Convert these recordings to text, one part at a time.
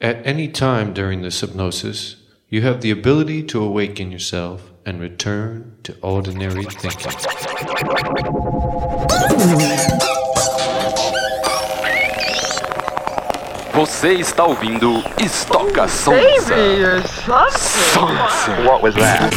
At any time during this hypnosis, you have the ability to awaken yourself and return to ordinary thinking. Você está ouvindo Estoca Sonsa. Baby, you're something. What was that?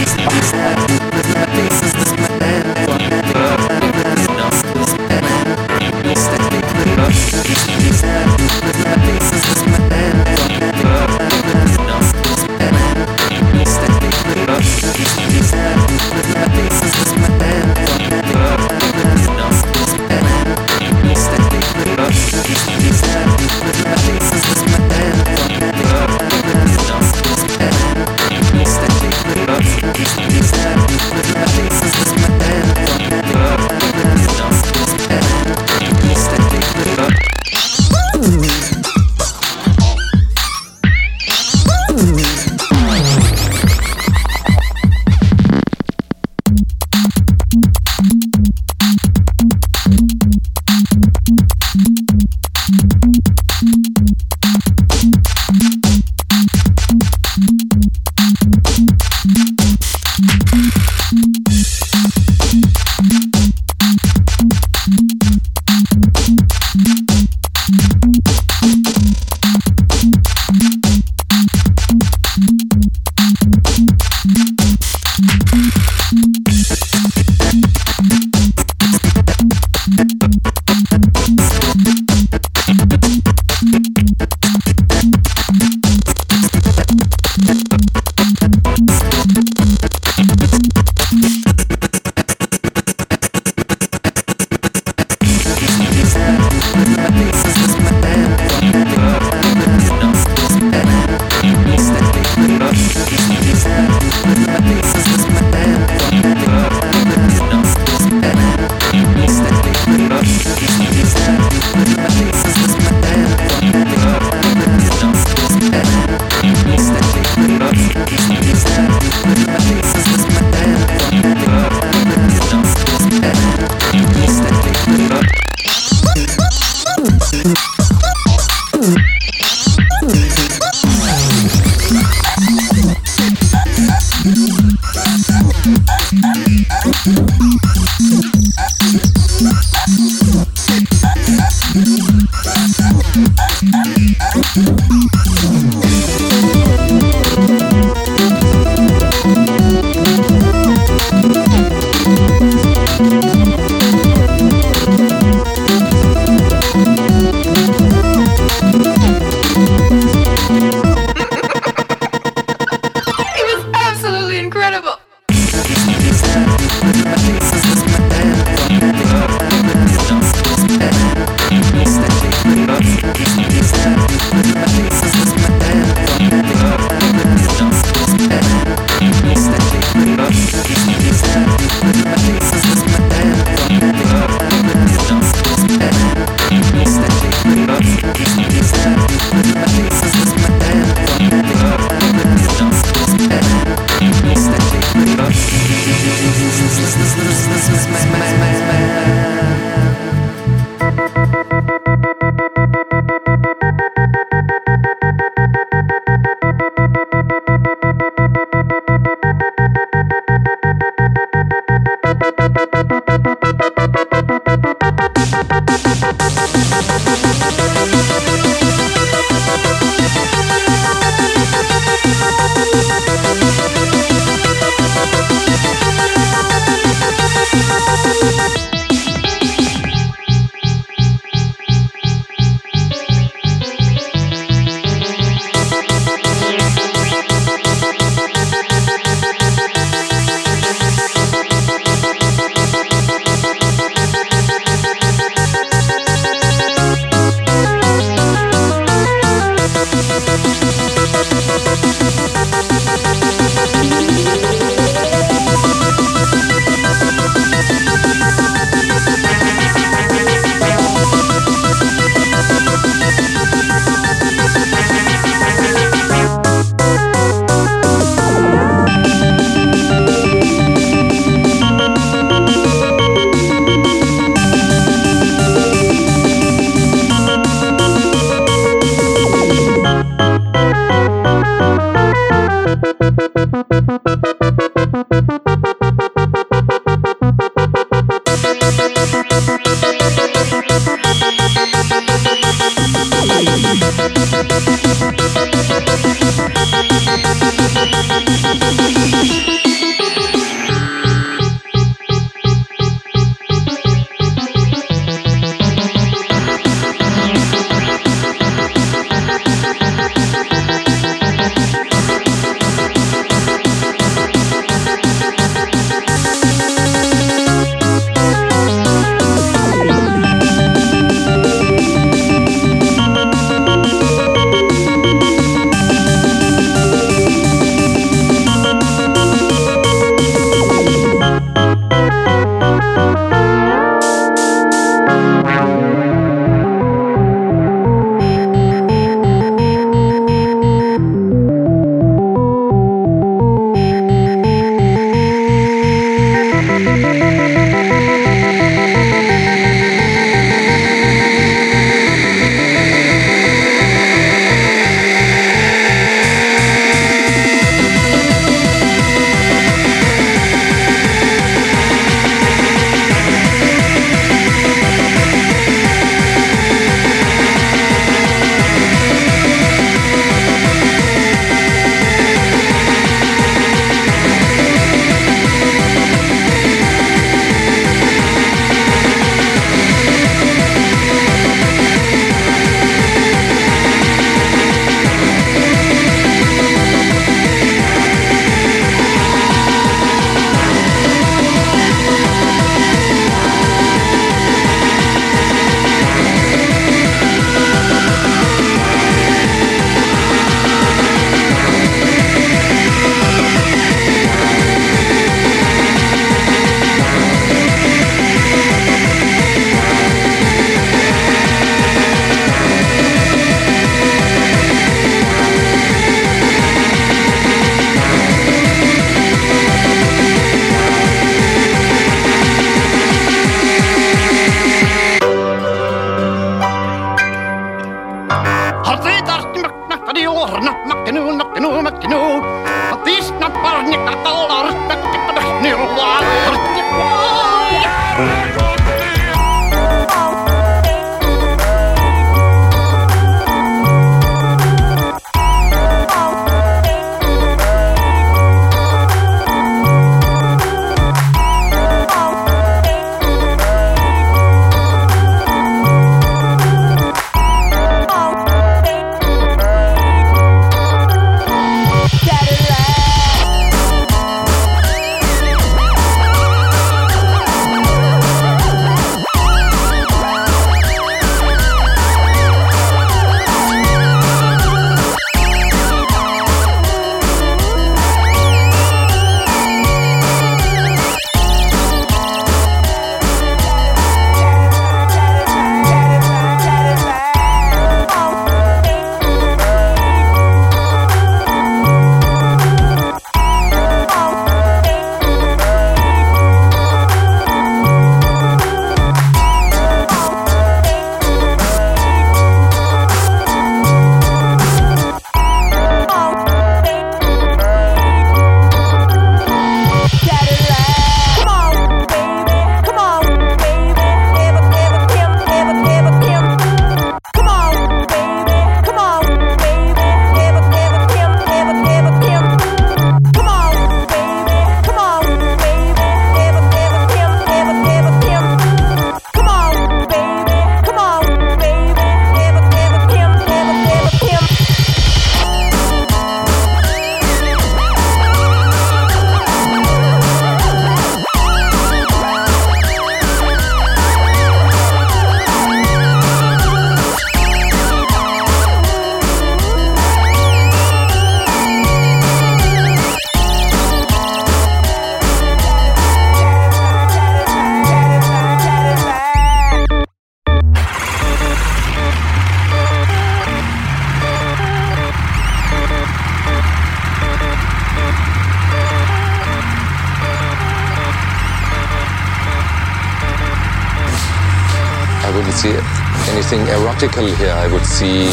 Here. I would see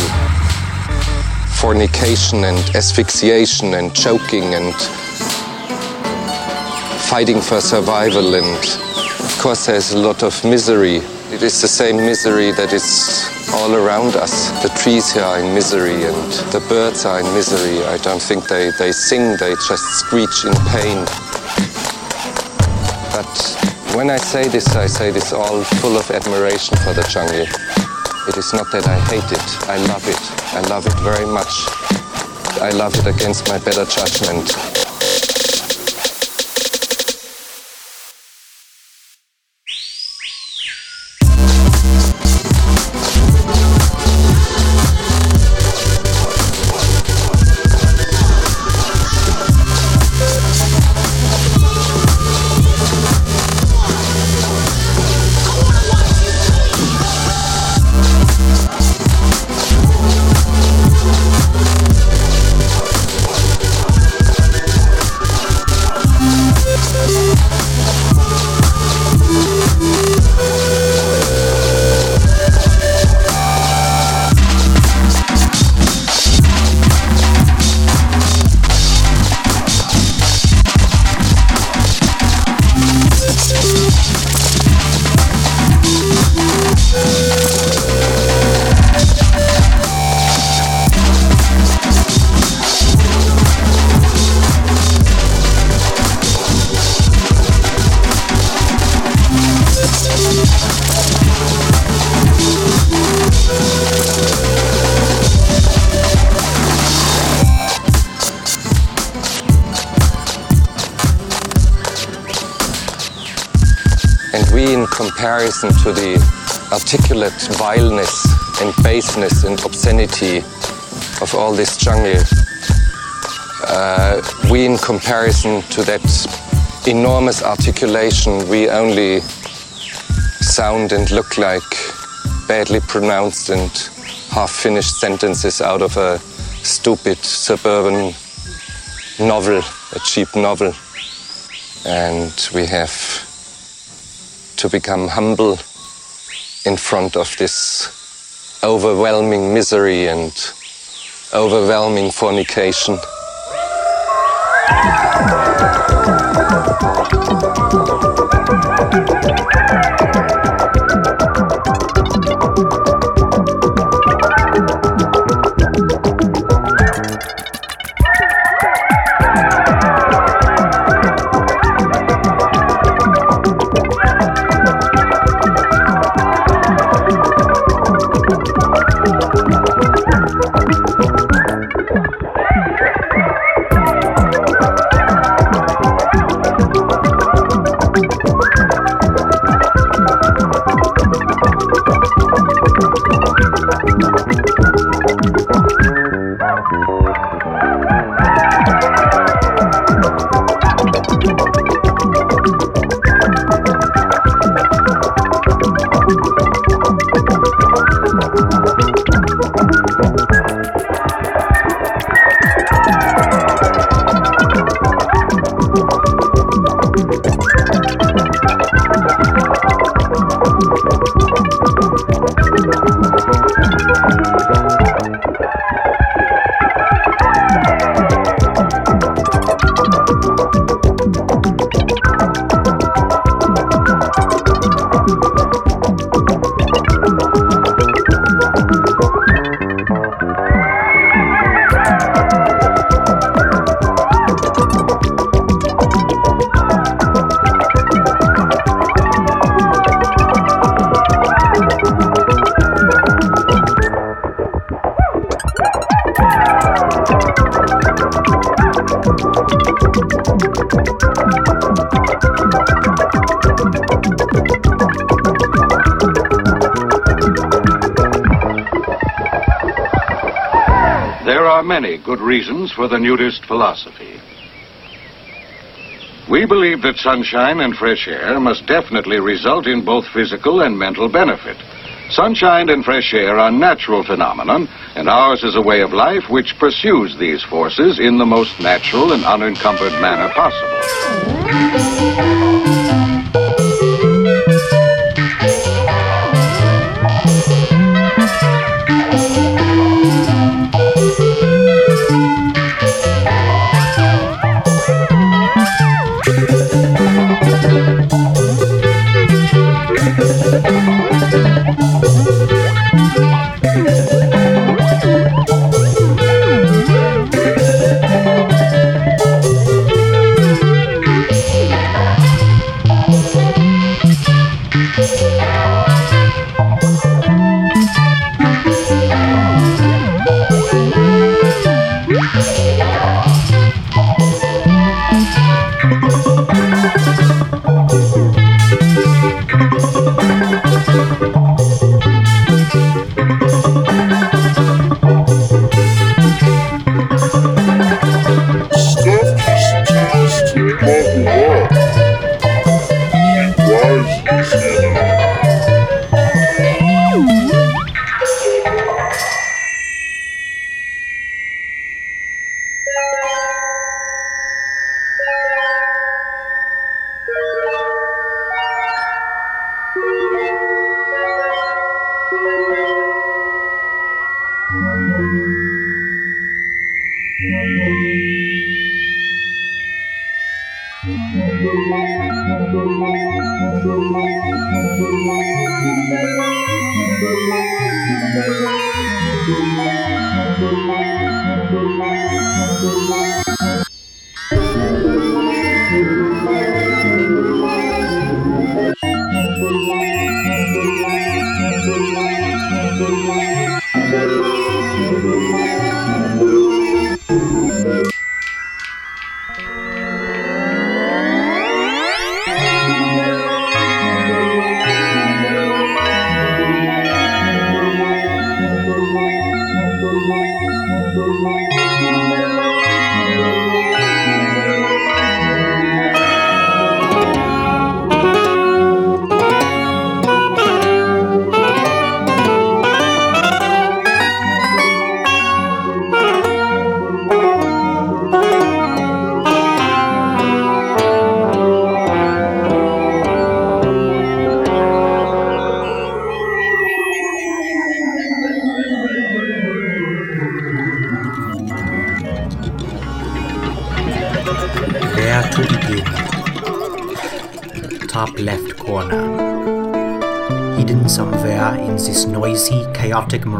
fornication and asphyxiation and choking and fighting for survival. And of course, there's a lot of misery. It is the same misery that is all around us. The trees here are in misery and the birds are in misery. I don't think they, they sing, they just screech in pain. But when I say this, I say this all full of admiration for the jungle. It is not that I hate it, I love it. I love it very much. I love it against my better judgment. Comparison to the articulate vileness and baseness and obscenity of all this jungle, uh, we, in comparison to that enormous articulation, we only sound and look like badly pronounced and half finished sentences out of a stupid suburban novel, a cheap novel. And we have to become humble in front of this overwhelming misery and overwhelming fornication. Good reasons for the nudist philosophy. We believe that sunshine and fresh air must definitely result in both physical and mental benefit. Sunshine and fresh air are natural phenomenon, and ours is a way of life which pursues these forces in the most natural and unencumbered manner possible.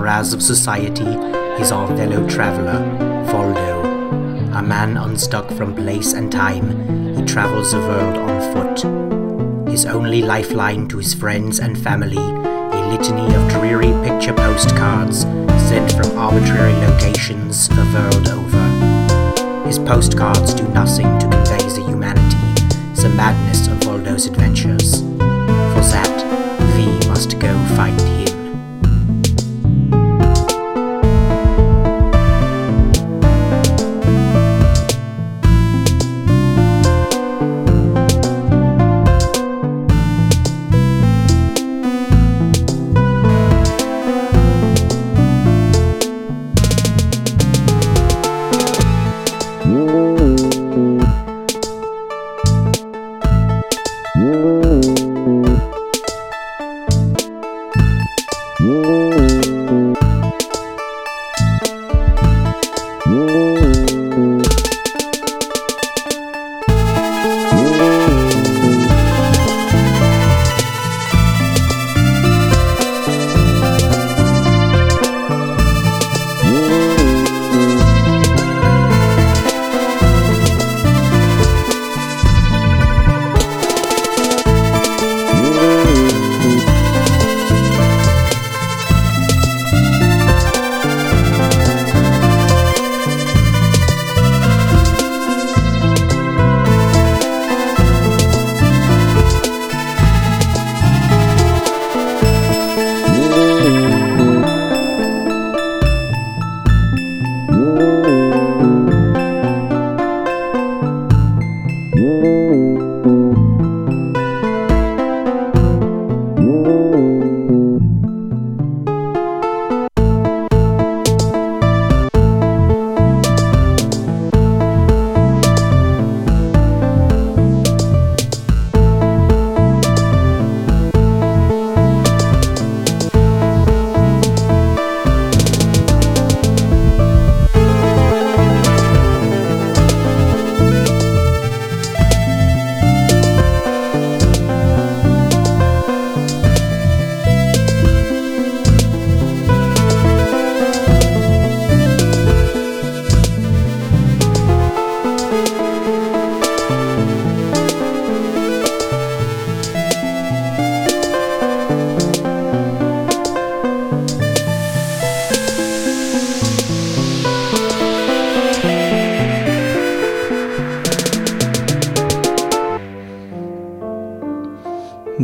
Morass of society is our fellow traveler, Voldo. A man unstuck from place and time, he travels the world on foot. His only lifeline to his friends and family, a litany of dreary picture postcards sent from arbitrary locations the world over. His postcards do nothing to convey the humanity, the madness of Voldo's adventures. For that, we must go find him.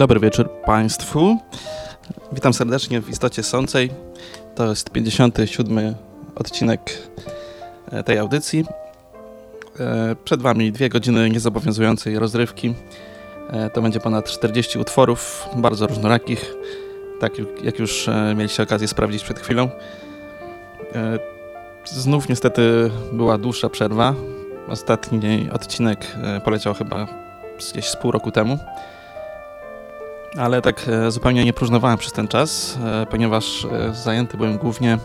Dobry wieczór Państwu. Witam serdecznie w Istocie Sącej. To jest 57 odcinek e, tej audycji. E, przed Wami dwie godziny niezobowiązującej rozrywki. E, to będzie ponad 40 utworów, bardzo różnorakich, tak jak już mieliście okazję sprawdzić przed chwilą. Znów niestety była dłuższa przerwa. Ostatni odcinek poleciał chyba gdzieś z pół roku temu ale tak e, zupełnie nie próżnowałem przez ten czas, e, ponieważ e, zajęty byłem głównie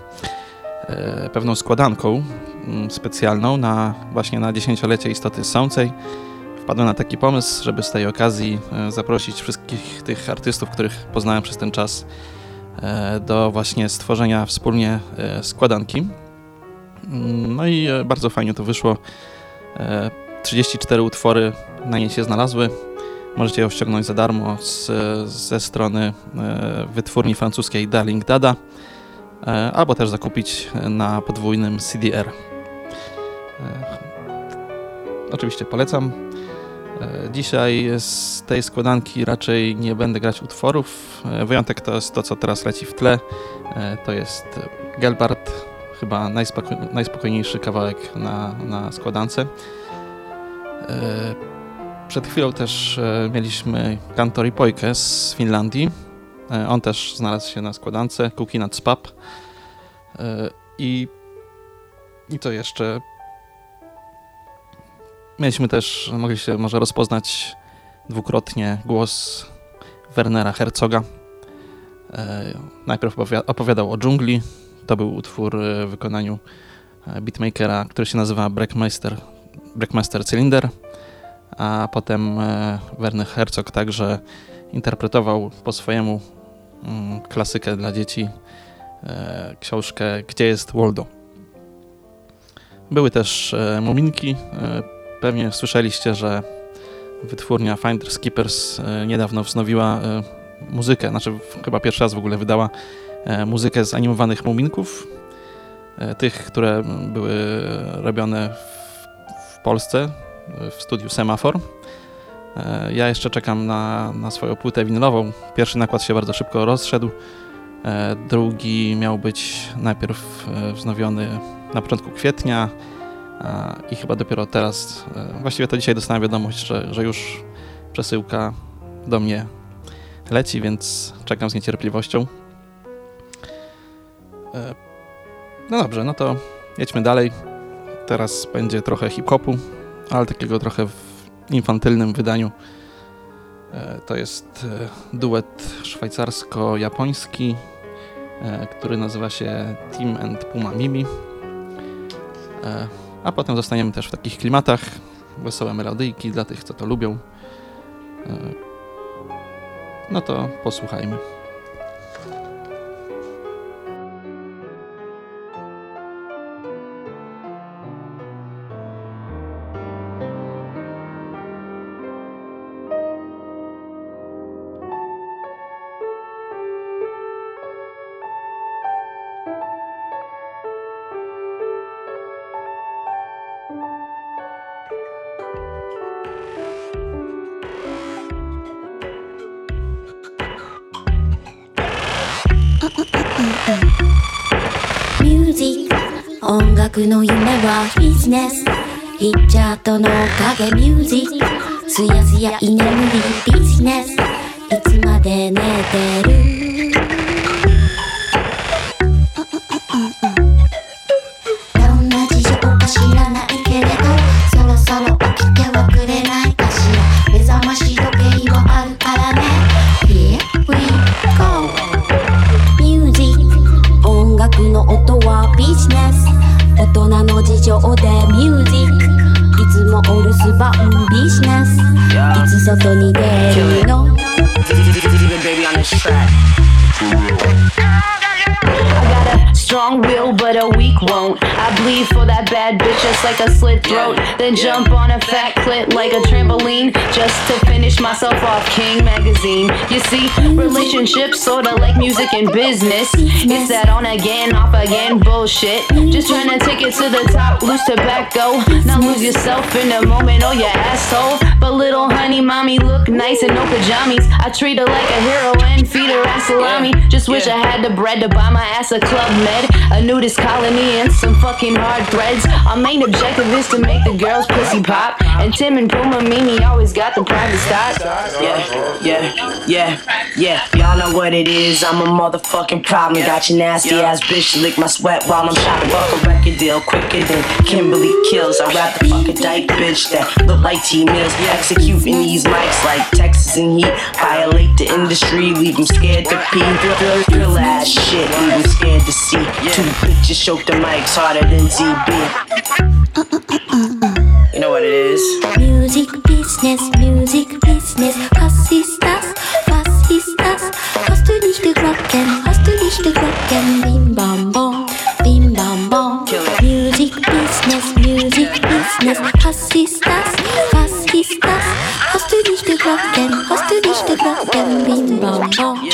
pewną składanką mm, specjalną na właśnie na dziesięciolecie istoty sącej. Wpadłem na taki pomysł, żeby z tej okazji zaprosić wszystkich tych artystów, których poznałem przez ten czas do właśnie stworzenia wspólnie składanki. Mm, no i bardzo fajnie to wyszło. 34 utwory na niej się znalazły. Możecie ją ściągnąć za darmo z, ze strony e, wytwórni francuskiej Darling Dada e, albo też zakupić na podwójnym CDR. E, oczywiście polecam. Dzisiaj z tej składanki raczej nie będę grać utworów. Wyjątek to jest to, co teraz leci w tle. To jest Gelbart, chyba najspokojniejszy kawałek na, na składance. Przed chwilą też e, mieliśmy Kantori Pojkę z Finlandii. E, on też znalazł się na składance, Cookie Nuts Pub. E, I, I to jeszcze. Mieliśmy też, mogliście może rozpoznać dwukrotnie głos Wernera Herzoga. Najpierw opowiadał o dżungli. To był utwór w wykonaniu beatmakera, który się nazywa Breakmaster, Breakmaster Cylinder. A potem e, Werner Herzog także interpretował po swojemu mm, klasykę dla dzieci, e, książkę Gdzie jest Waldo. Były też e, muminki. Pewnie słyszeliście, że wytwórnia Finders Keepers niedawno wznowiła muzykę, znaczy chyba pierwszy raz w ogóle wydała muzykę z animowanych muminków. Tych, które były robione w, w Polsce, w studiu Semafor. E, ja jeszcze czekam na, na swoją płytę winylową. Pierwszy nakład się bardzo szybko rozszedł. E, drugi miał być najpierw e, wznowiony na początku kwietnia i chyba dopiero teraz, właściwie to dzisiaj dostałem wiadomość, że, że już przesyłka do mnie leci, więc czekam z niecierpliwością. No dobrze, no to jedźmy dalej. Teraz będzie trochę hip-hopu ale takiego trochę w infantylnym wydaniu. E, to jest e, duet szwajcarsko-japoński, e, który nazywa się Team and Puma Mimi. A potem zostaniemy też w takich klimatach, wesołe melodyjki dla tych, co to lubią. No to posłuchajmy. ジネス。ヒッチャートの。影ミュージック。すやすや居眠りビジネス。いつまで寝てる？Bitch like a slit throat. Then jump on a fat clit like a trampoline just to finish myself off King Magazine. You see, relationships sorta like music and business. It's that on again, off again bullshit. Just trying to take it to the top, loose tobacco. Not lose yourself in the moment, oh, you asshole. But little honey, mommy look nice in no pajamas. I treat her like a hero and feed her ass salami. Just wish I had the bread to buy my ass a club med a nudist colony, and some fucking hard threads. Our main objective is to make the girls pussy pop. And Tim and Puma Mimi always got the private stock. Yeah, yeah, yeah, yeah. Y'all know what it is. I'm a motherfucking problem. Got your nasty ass bitch lick my sweat while I'm shopping. Fuck a record deal quicker than Kimberly kills. I rap the fucking dyke bitch that look like T Mills. Executing these mics like Texas and Heat. Violate the industry, leave them scared to pee. Drill, drill ass shit, leave them scared to see. Two bitches choke the mics harder than ZB. You know what it is? Music business, music business. Was ist das? Was ist das? Hast du nicht Glocken? Hast du nicht Glocken? Bim bam bom, bim bam bom. Music business, music business. Was ist das? Was ist das? Hast du nicht Glocken? Hast du nicht Glocken? Bim bam bom,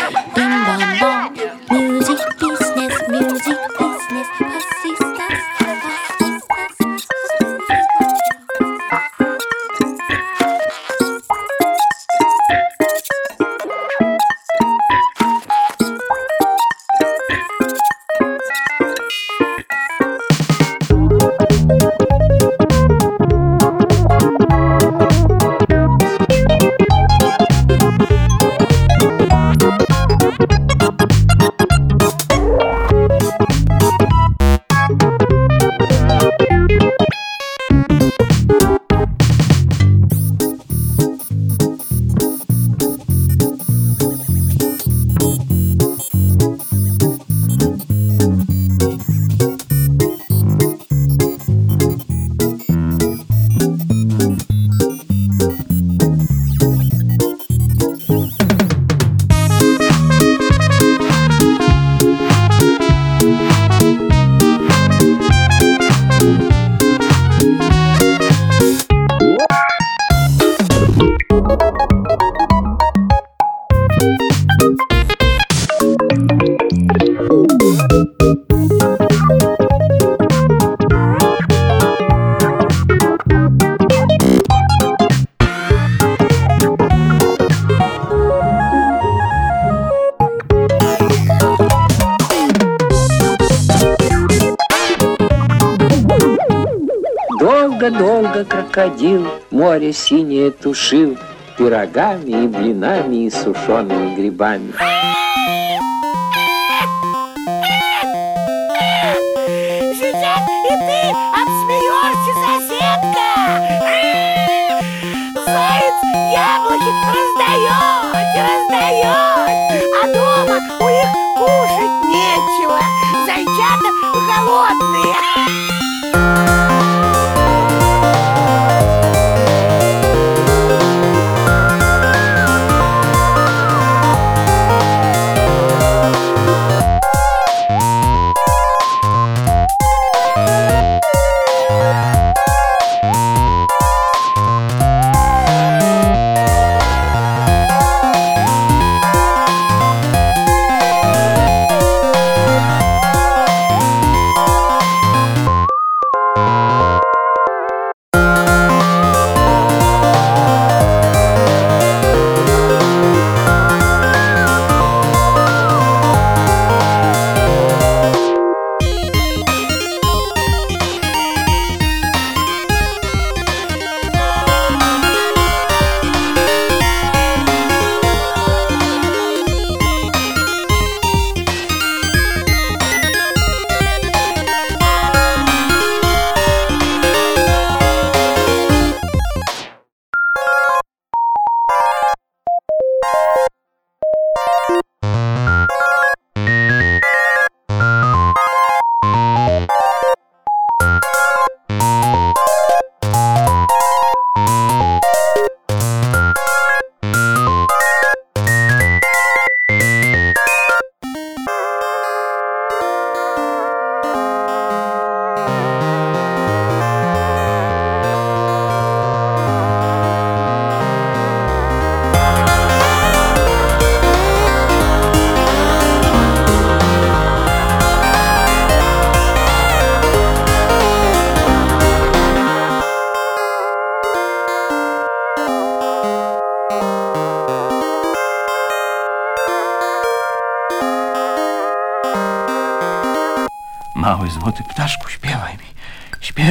тушил Пирогами и блинами и сушеными грибами.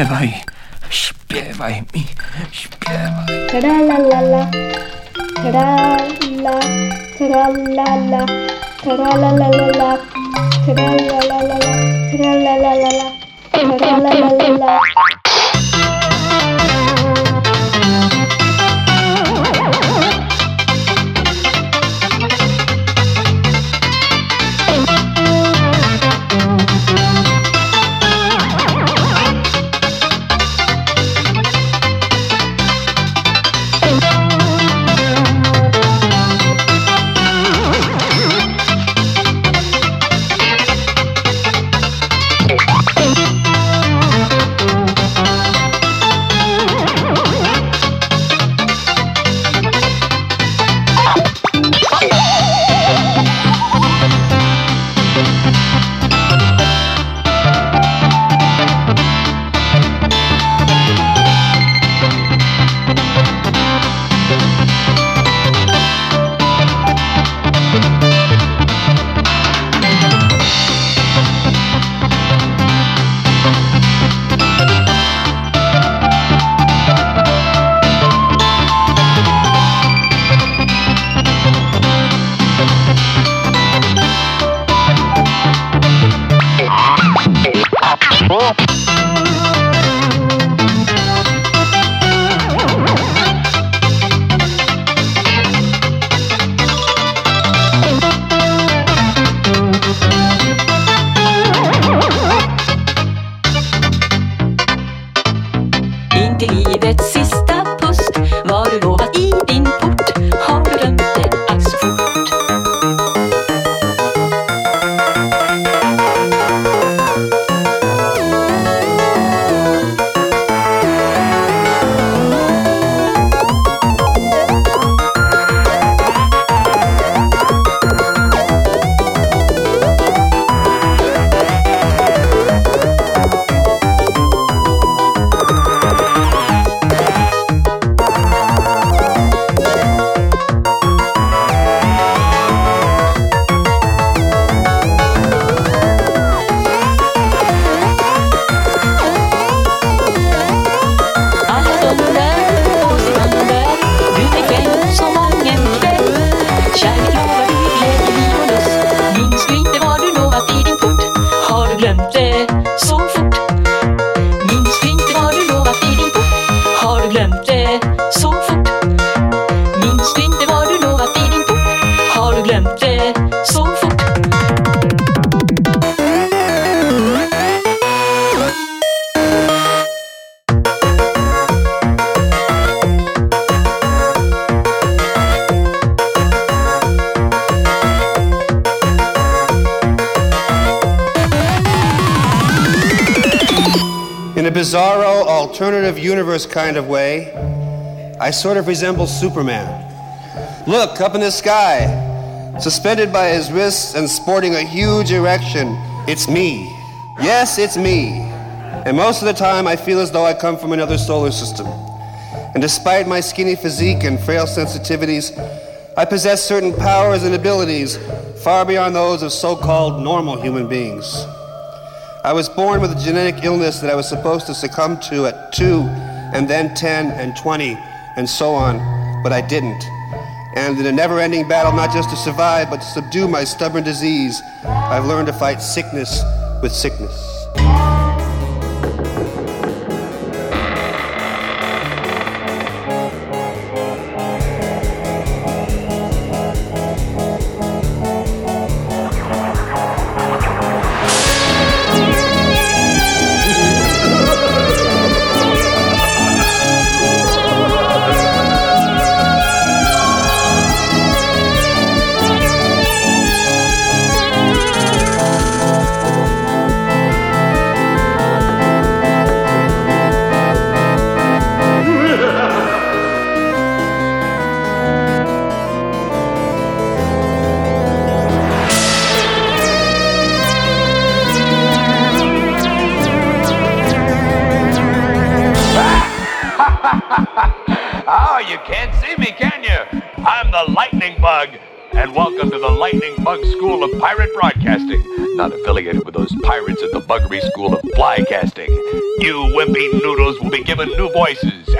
Bye. Kind of way, I sort of resemble Superman. Look, up in the sky, suspended by his wrists and sporting a huge erection, it's me. Yes, it's me. And most of the time, I feel as though I come from another solar system. And despite my skinny physique and frail sensitivities, I possess certain powers and abilities far beyond those of so called normal human beings. I was born with a genetic illness that I was supposed to succumb to at 2 and then 10 and 20 and so on, but I didn't. And in a never ending battle, not just to survive, but to subdue my stubborn disease, I've learned to fight sickness with sickness.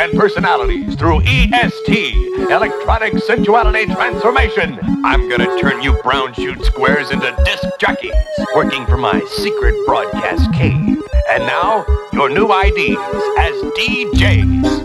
And personalities through EST, Electronic Sensuality Transformation. I'm gonna turn you brown shoot squares into disc jockeys, working for my secret broadcast cave. And now, your new IDs as DJs.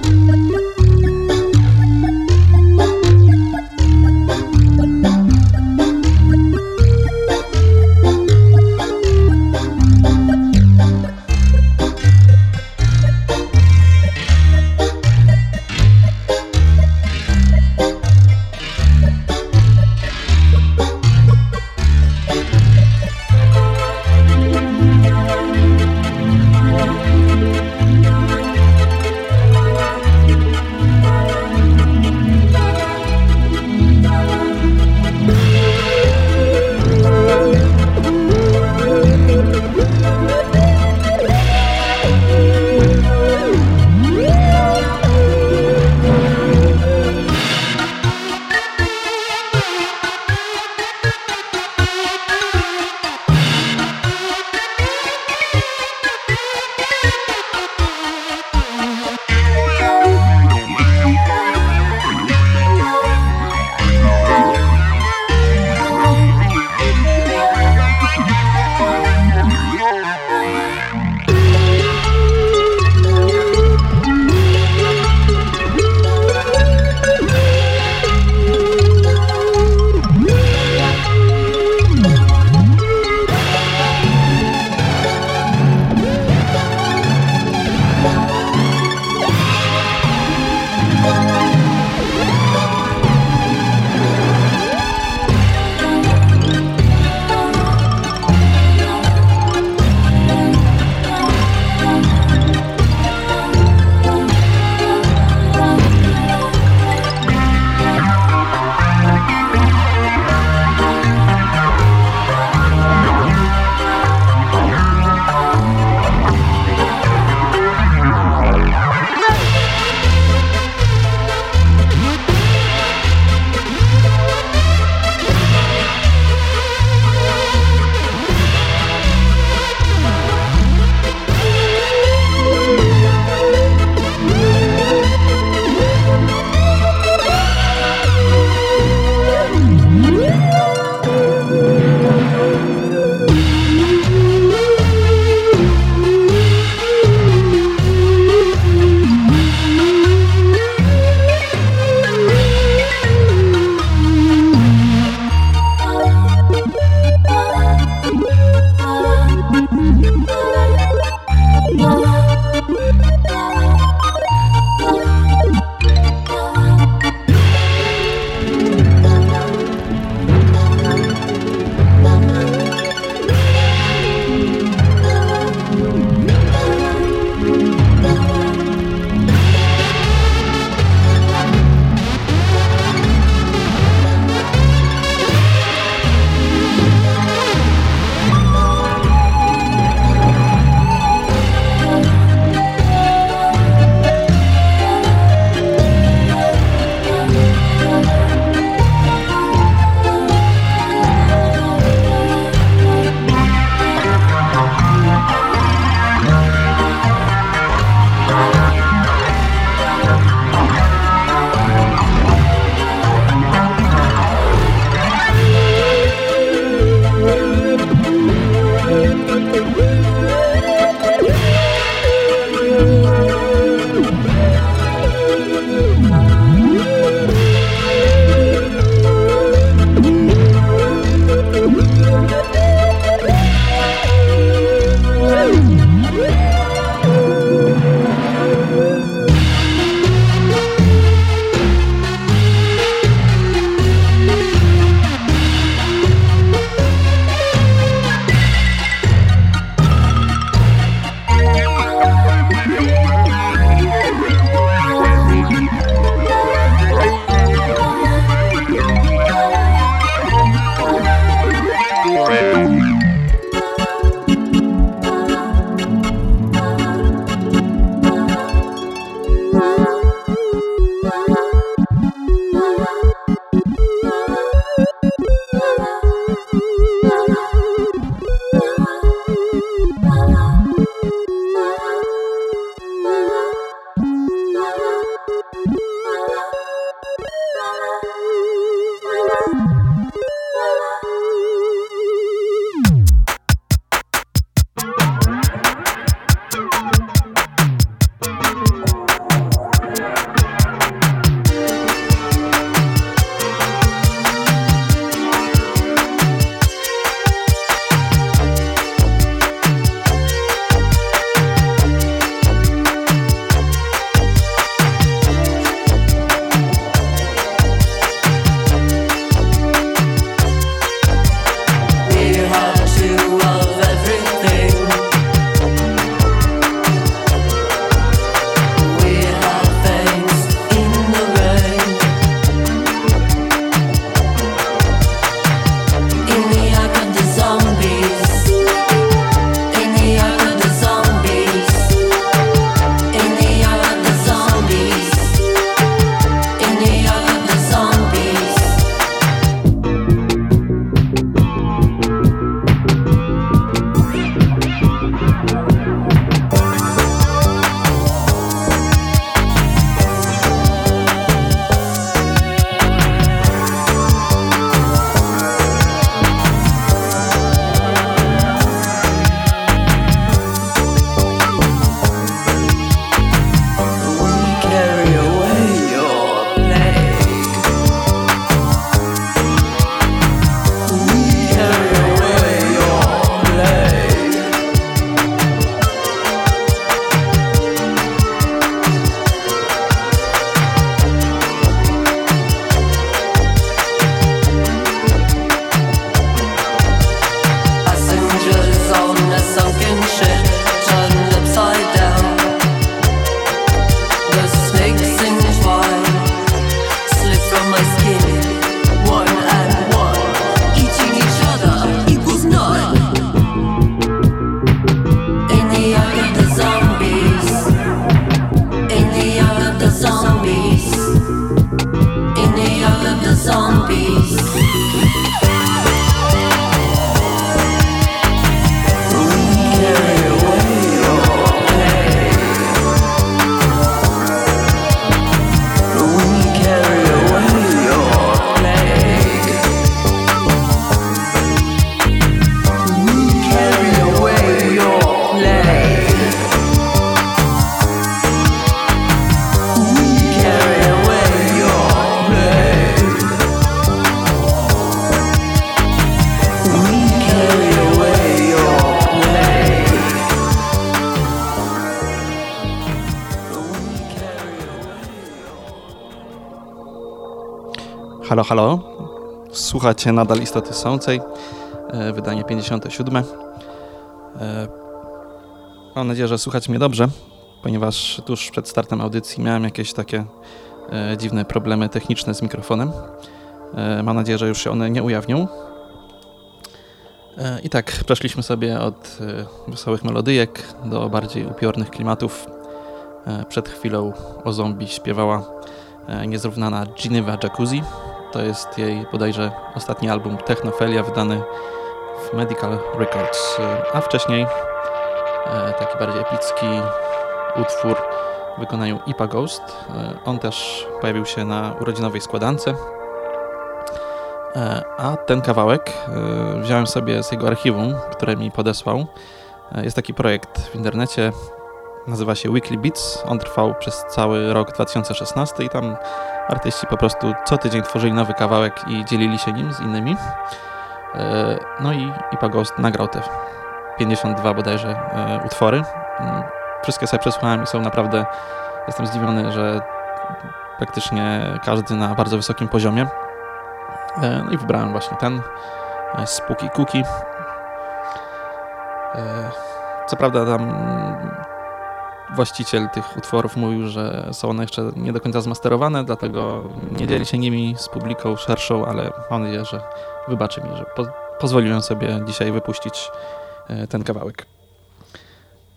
Halo. Słuchacie nadal Istoty Sącej, e, wydanie 57. E, mam nadzieję, że słuchać mnie dobrze, ponieważ tuż przed startem audycji miałem jakieś takie e, dziwne problemy techniczne z mikrofonem. Mam nadzieję, że już się one nie ujawnią. I tak przeszliśmy sobie od wesołych melodyjek do bardziej upiornych klimatów. Przed chwilą o zombie śpiewała niezrównana Geneva Jacuzzi. To jest jej bodajże ostatni album Technofelia wydany w Medical Records, a wcześniej e, taki bardziej epicki utwór w wykonaniu Ipa Ghost. E, on też pojawił się na urodzinowej składance. E, a ten kawałek wziąłem sobie z jego archiwum, które mi podesłał. Jest taki projekt w internecie, nazywa się Weekly Beats. On trwał przez cały rok 2016 i tam artyści po prostu co tydzień tworzyli nowy kawałek i dzielili się nim z innymi. E, no i Ipa Ghost nagrał te 52 bodajże e, utwory. Mm, wszystkie sobie przesłuchałem i są naprawdę, jestem zdziwiony, że praktycznie każdy na bardzo wysokim poziomie. E, no i wybrałem właśnie ten, Spooky Cookie. Co prawda tam właściciel tych utworów mówił, że są one jeszcze nie do końca zmasterowane, dlatego nie dzieli się nimi z publiką szerszą, ale mam nadzieję, że wybaczy mi, że po pozwoliłem sobie dzisiaj wypuścić e, ten kawałek.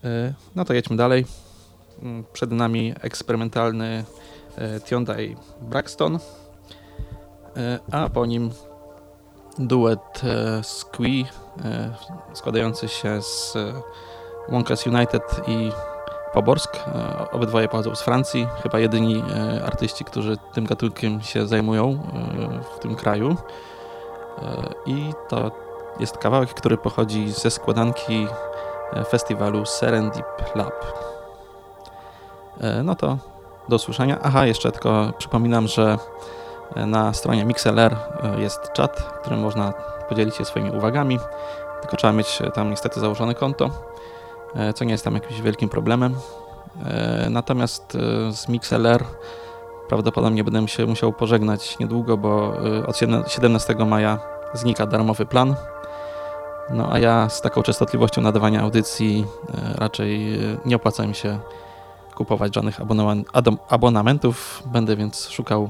E, no to jedźmy dalej. Mm, przed nami eksperymentalny e, Hyundai Braxton, a po nim duet Squee składający się z Wonkers United i Poborsk. E, obydwoje pochodzą z Francji, chyba jedyni e, artyści, którzy tym gatunkiem się zajmują e, w tym kraju. I to jest kawałek, który pochodzi ze składanki festiwalu Serendip Lab. No to do usłyszenia. Aha, jeszcze tylko przypominam, że na stronie MixLR jest czat, w którym można podzielić się swoimi uwagami, tylko trzeba mieć tam niestety założone konto. E, co nie jest tam jakimś wielkim problemem. E, natomiast e, z MixLR prawdopodobnie będę się musiał pożegnać niedługo, bo od 17 maja znika darmowy plan. No a ja z taką częstotliwością nadawania audycji raczej nie opłaca mi się kupować żadnych abonamentów. Będę więc szukał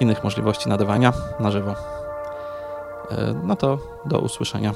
innych możliwości nadawania na żywo. No to do usłyszenia.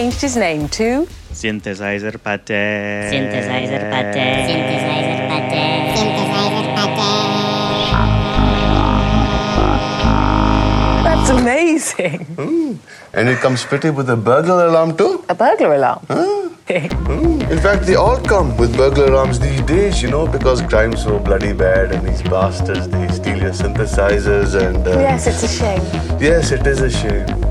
Changed his name to Synthesizer Pate. Synthesizer Pate. Synthesizer Pate. Synthesizer That's amazing. And it comes fitted with a burglar alarm too. A burglar alarm. Huh? In fact, they all come with burglar alarms these days, you know, because crime's so bloody bad and these bastards, they steal your synthesizers and. Uh, Yes, it's a shame. Yes, it is a shame.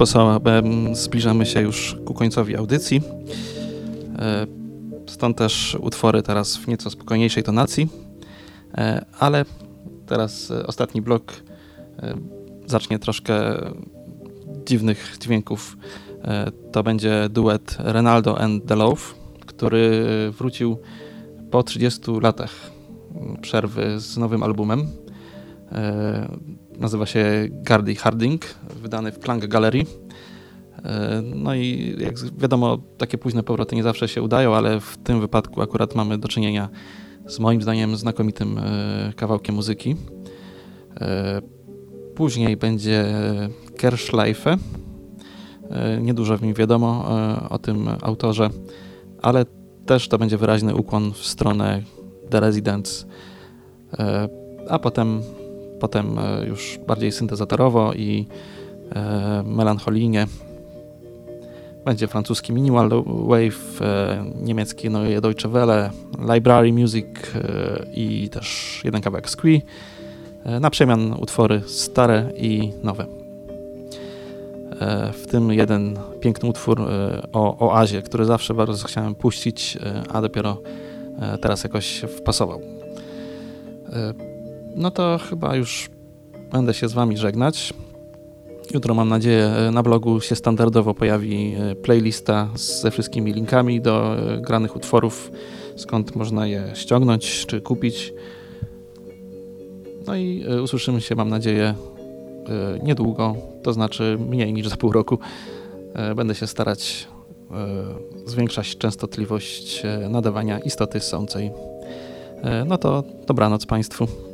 Sposobem zbliżamy się już ku końcowi audycji. E, stąd też utwory teraz w nieco spokojniejszej tonacji. E, ale teraz e, ostatni blok zacznie troszkę dziwnych dźwięków. To będzie duet Renaldo and The Love, który wrócił po 30 latach przerwy z nowym albumem. Nazywa się Gardy Harding, wydany w Klang Gallery. No i jak wiadomo, takie późne powroty nie zawsze się udają, ale w tym wypadku akurat mamy do czynienia z moim zdaniem znakomitym e, kawałkiem muzyki. E, później będzie Kerschleife. E, niedużo mi wiadomo o tym autorze, ale też to będzie wyraźny ukłon w stronę The Residents. A potem potem e, już bardziej syntezatorowo i e, melancholijnie Będzie francuski Minimal Wave, e, niemieckie Neue Deutsche Welle, Library Music i też jeden kawałek Squee. Na przemian utwory stare i nowe. W tym jeden piękny utwór o oazie, który zawsze bardzo chciałem puścić, a dopiero teraz jakoś wpasował. No to chyba już będę się z Wami żegnać. Jutro mam nadzieję na blogu się standardowo pojawi e, playlista ze wszystkimi linkami do e, granych utworów, skąd można je ściągnąć czy kupić. No i e, usłyszymy się, mam nadzieję, niedługo, to znaczy mniej niż za pół roku. Będę się starać zwiększać częstotliwość nadawania istoty sącej. No to dobranoc Państwu.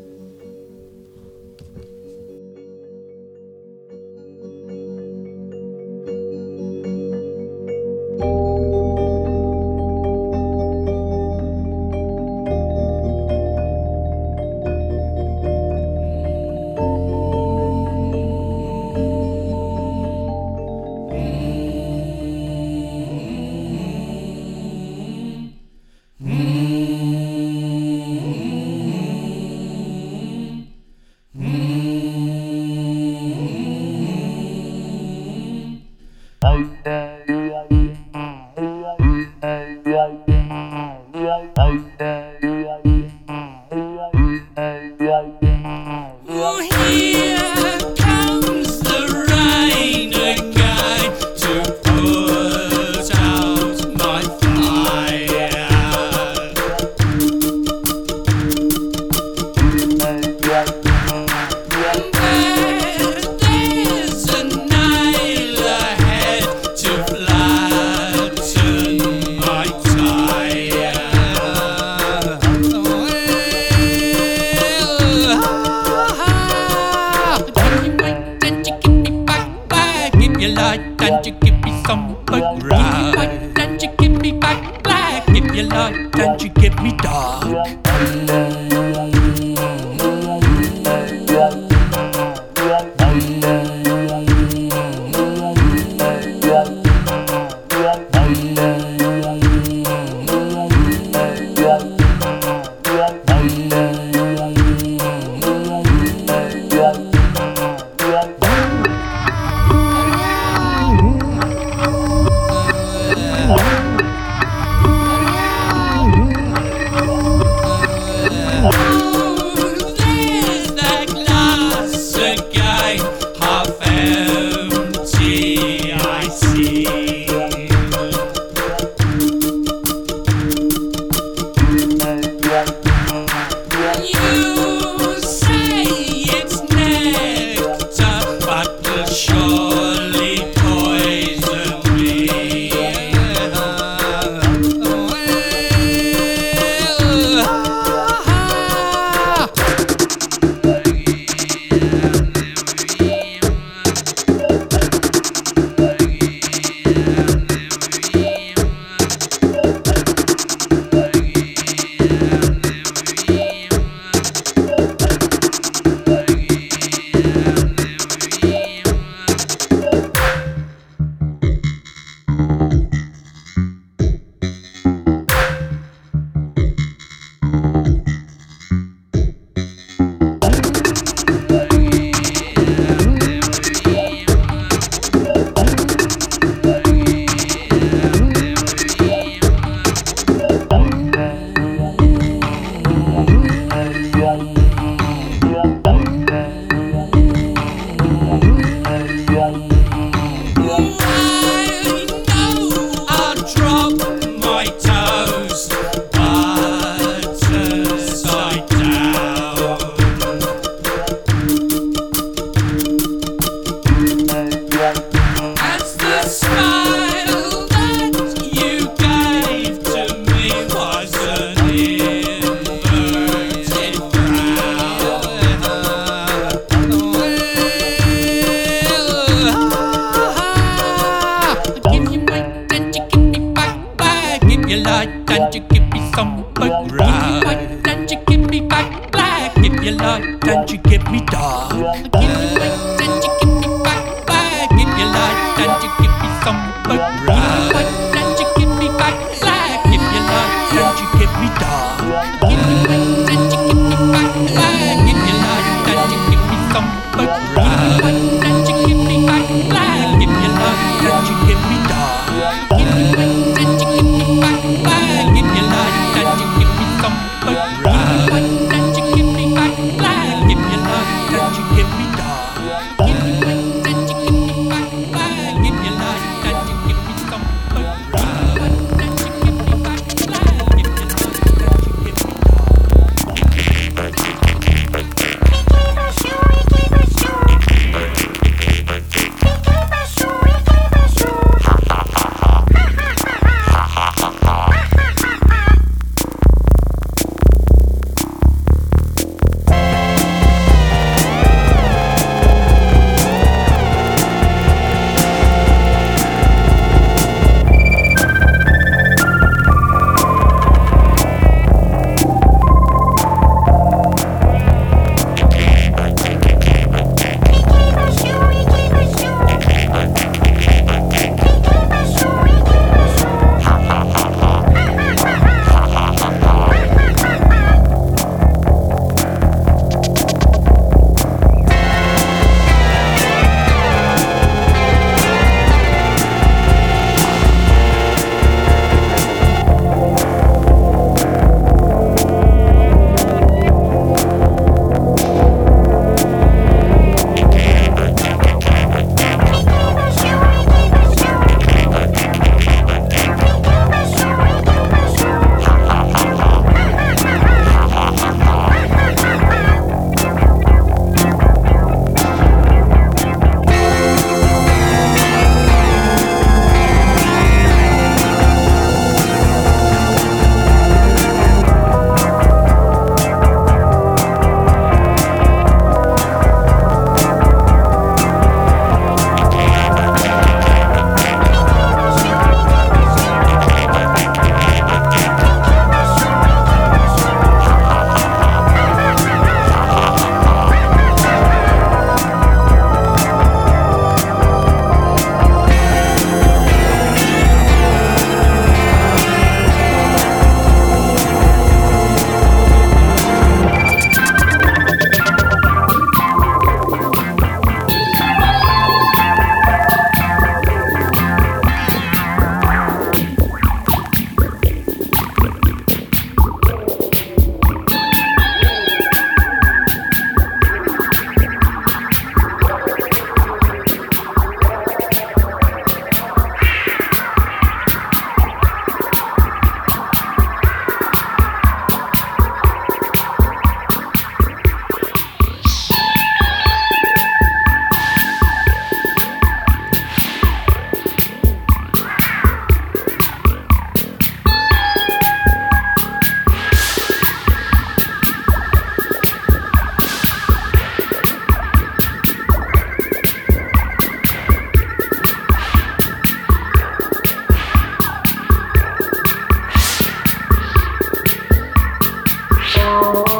Bye.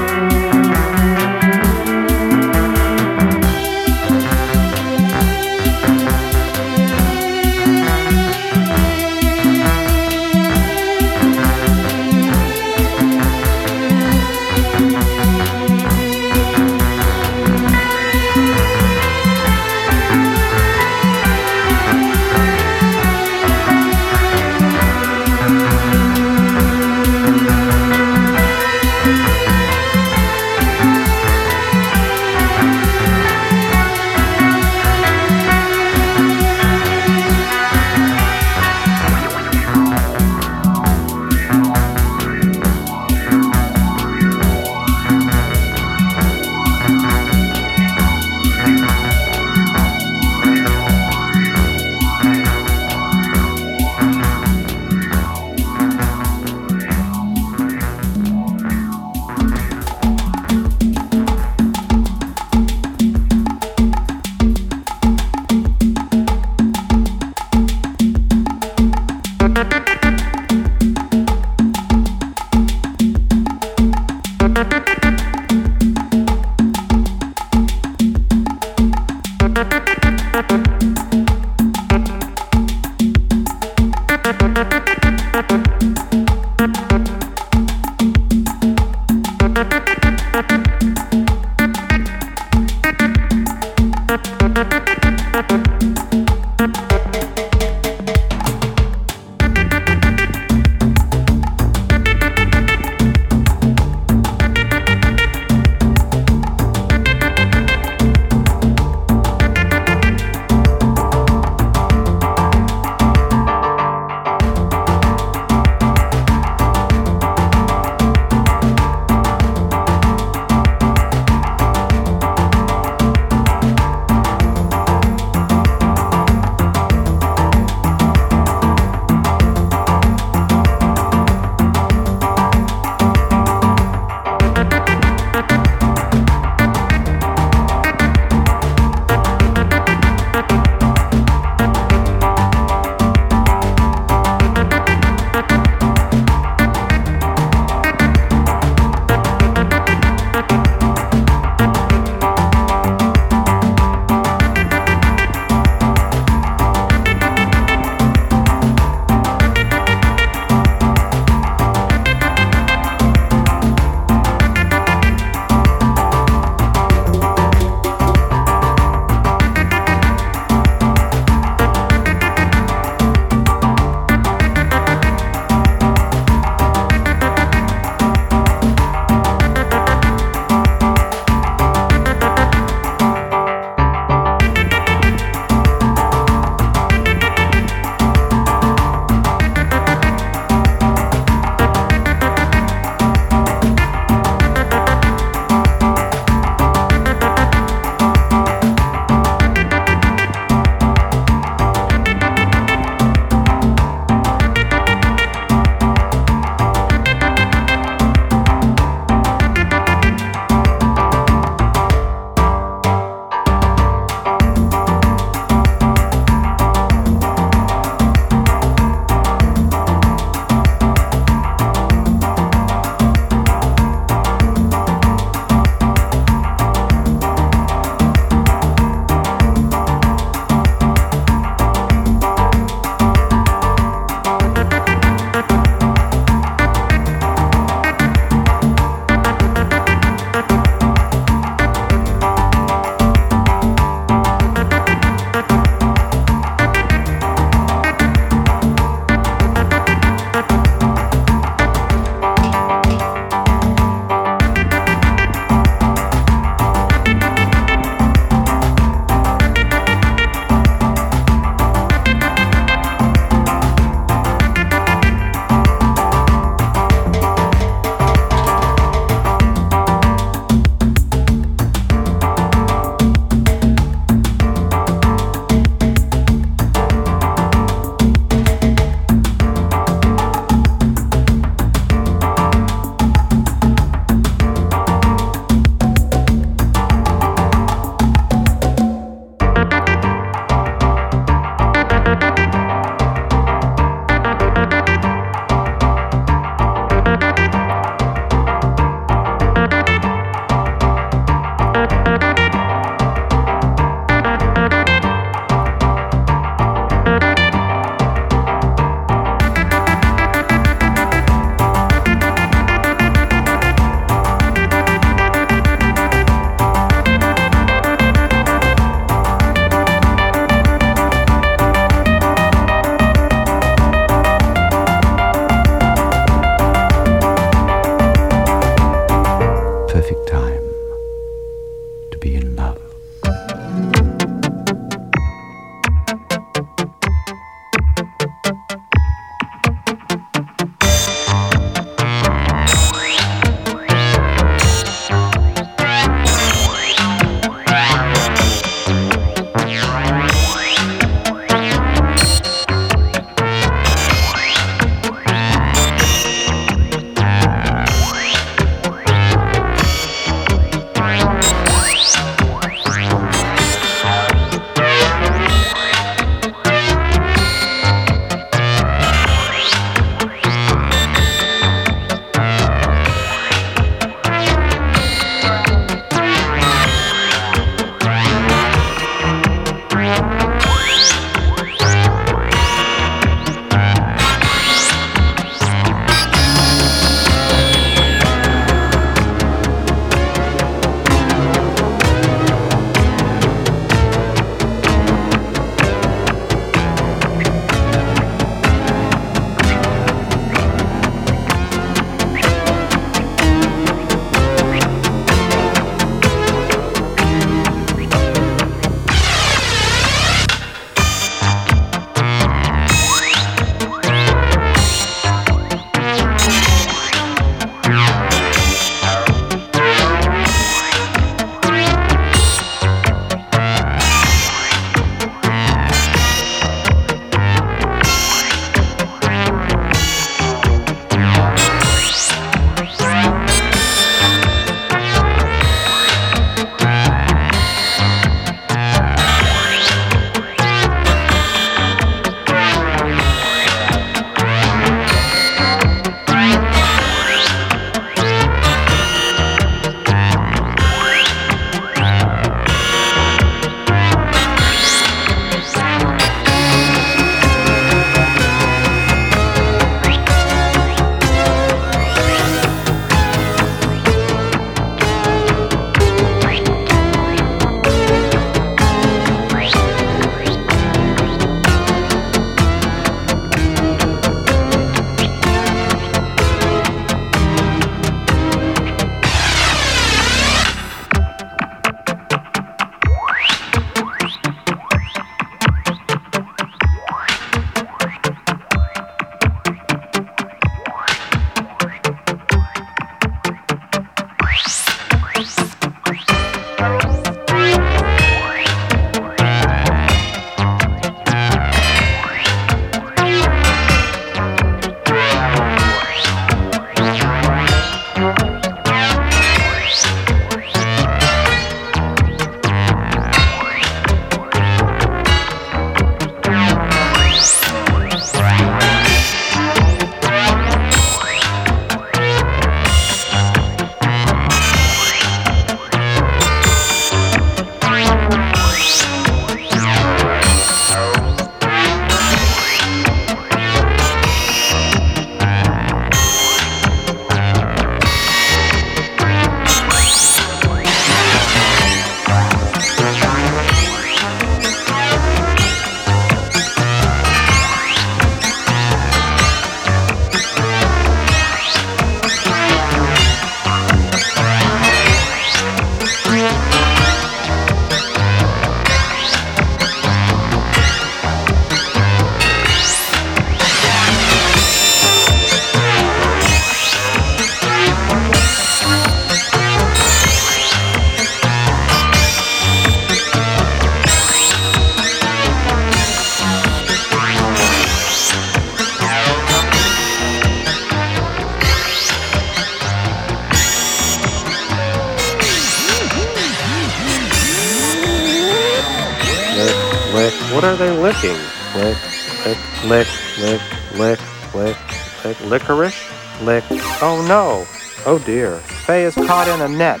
Lick, lick, lick, licorice? Lick. Oh no! Oh dear. Faye is caught in a net.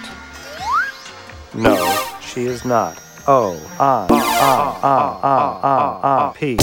No, she is not. Oh, ah, ah, ah, ah, ah, ah, P.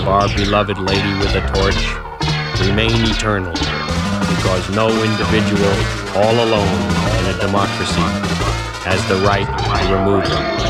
of our beloved lady with a torch, remain eternal because no individual, all alone in a democracy, has the right to remove them.